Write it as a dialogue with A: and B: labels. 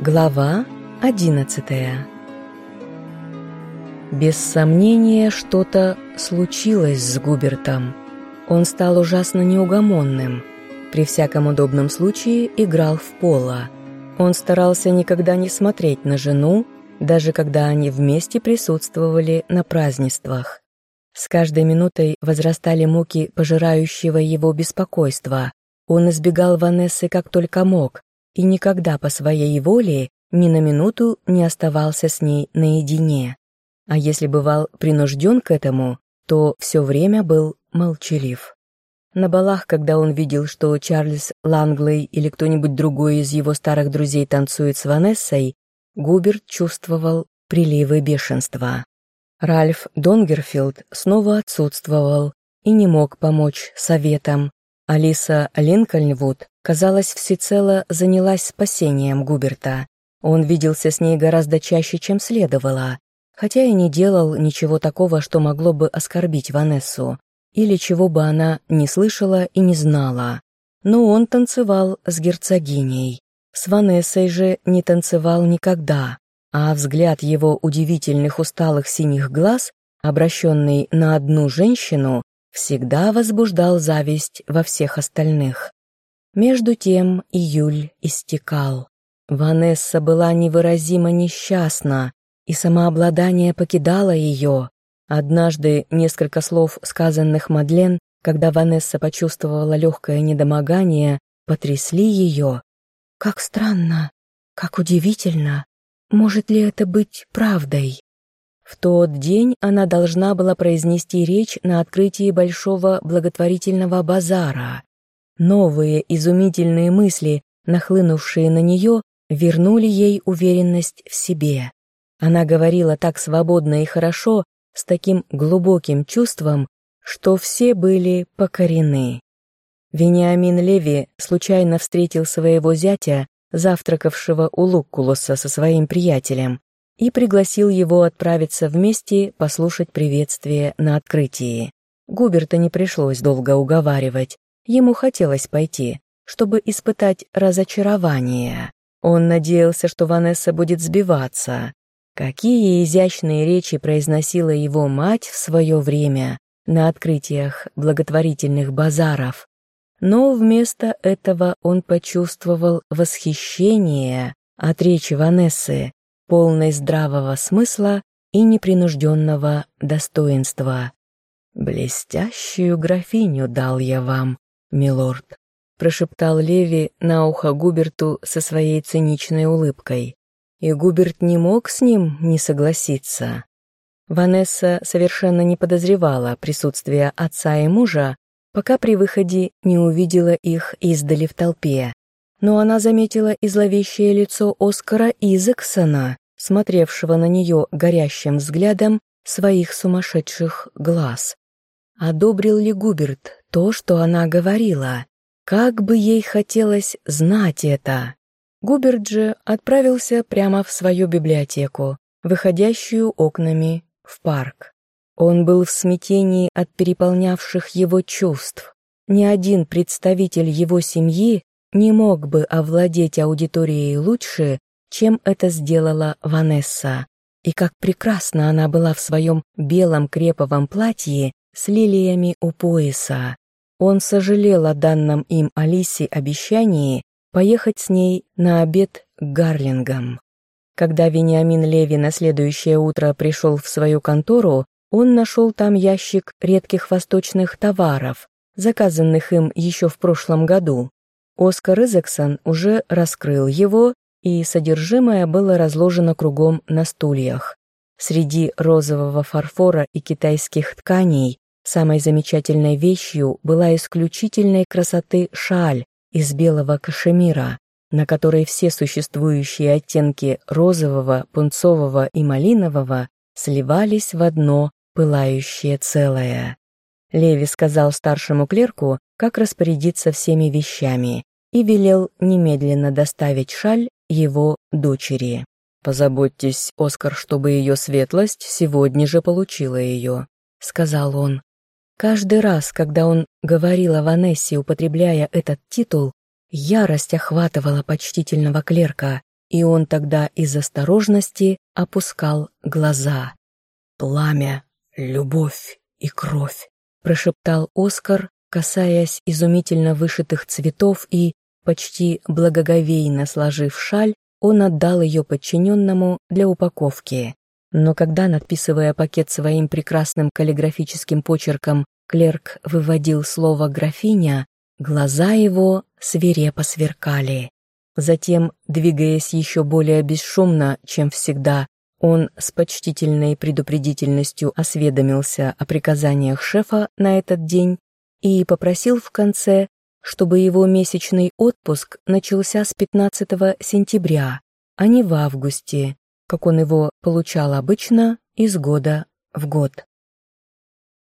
A: Глава одиннадцатая Без сомнения, что-то случилось с Губертом. Он стал ужасно неугомонным. При всяком удобном случае играл в поло. Он старался никогда не смотреть на жену, даже когда они вместе присутствовали на празднествах. С каждой минутой возрастали муки пожирающего его беспокойства. Он избегал Ванессы как только мог, и никогда по своей воле ни на минуту не оставался с ней наедине. А если бывал принужден к этому, то все время был молчалив. На балах, когда он видел, что Чарльз Ланглей или кто-нибудь другой из его старых друзей танцует с Ванессой, Губерт чувствовал приливы бешенства. Ральф Донгерфилд снова отсутствовал и не мог помочь советам. Алиса Линкольнвуд казалось, всецело занялась спасением Губерта. Он виделся с ней гораздо чаще, чем следовало, хотя и не делал ничего такого, что могло бы оскорбить Ванессу, или чего бы она не слышала и не знала. Но он танцевал с герцогиней. С Ванессой же не танцевал никогда, а взгляд его удивительных усталых синих глаз, обращенный на одну женщину, всегда возбуждал зависть во всех остальных. Между тем июль истекал. Ванесса была невыразимо несчастна, и самообладание покидало ее. Однажды несколько слов, сказанных Мадлен, когда Ванесса почувствовала легкое недомогание, потрясли ее. «Как странно! Как удивительно! Может ли это быть правдой?» В тот день она должна была произнести речь на открытии большого благотворительного базара. Новые изумительные мысли, нахлынувшие на нее, вернули ей уверенность в себе. Она говорила так свободно и хорошо, с таким глубоким чувством, что все были покорены. Вениамин Леви случайно встретил своего зятя, завтракавшего у Луккулуса со своим приятелем, и пригласил его отправиться вместе послушать приветствие на открытии. Губерта не пришлось долго уговаривать. Ему хотелось пойти, чтобы испытать разочарование. Он надеялся, что Ванесса будет сбиваться. Какие изящные речи произносила его мать в свое время на открытиях благотворительных базаров. Но вместо этого он почувствовал восхищение от речи Ванессы, полной здравого смысла и непринужденного достоинства. «Блестящую графиню дал я вам», милорд», — прошептал Леви на ухо Губерту со своей циничной улыбкой. И Губерт не мог с ним не согласиться. Ванесса совершенно не подозревала присутствия отца и мужа, пока при выходе не увидела их издали в толпе. Но она заметила и зловещее лицо Оскара Изексона, смотревшего на нее горящим взглядом своих сумасшедших глаз. Одобрил ли Губерт то, что она говорила? Как бы ей хотелось знать это. Губерт же отправился прямо в свою библиотеку, выходящую окнами в парк. Он был в смятении от переполнявших его чувств. Ни один представитель его семьи не мог бы овладеть аудиторией лучше, чем это сделала Ванесса. И как прекрасно она была в своем белом креповом платье с лилиями у пояса. Он сожалел о данном им Алисе обещании поехать с ней на обед к Гарлингам. Когда Вениамин Леви на следующее утро пришел в свою контору, он нашел там ящик редких восточных товаров, заказанных им еще в прошлом году. Оскар Изексон уже раскрыл его, и содержимое было разложено кругом на стульях. Среди розового фарфора и китайских тканей Самой замечательной вещью была исключительной красоты шаль из белого кашемира, на которой все существующие оттенки розового, пунцового и малинового сливались в одно пылающее целое. Леви сказал старшему клерку, как распорядиться всеми вещами, и велел немедленно доставить шаль его дочери. «Позаботьтесь, Оскар, чтобы ее светлость сегодня же получила ее», — сказал он. Каждый раз, когда он говорил о Ванессе, употребляя этот титул, ярость охватывала почтительного клерка, и он тогда из осторожности опускал глаза. «Пламя, любовь и кровь», — прошептал Оскар, касаясь изумительно вышитых цветов и, почти благоговейно сложив шаль, он отдал ее подчиненному для упаковки. Но когда, надписывая пакет своим прекрасным каллиграфическим почерком, клерк выводил слово «графиня», глаза его свирепо сверкали. Затем, двигаясь еще более бесшумно, чем всегда, он с почтительной предупредительностью осведомился о приказаниях шефа на этот день и попросил в конце, чтобы его месячный отпуск начался с 15 сентября, а не в августе, как он его получал обычно из года в год.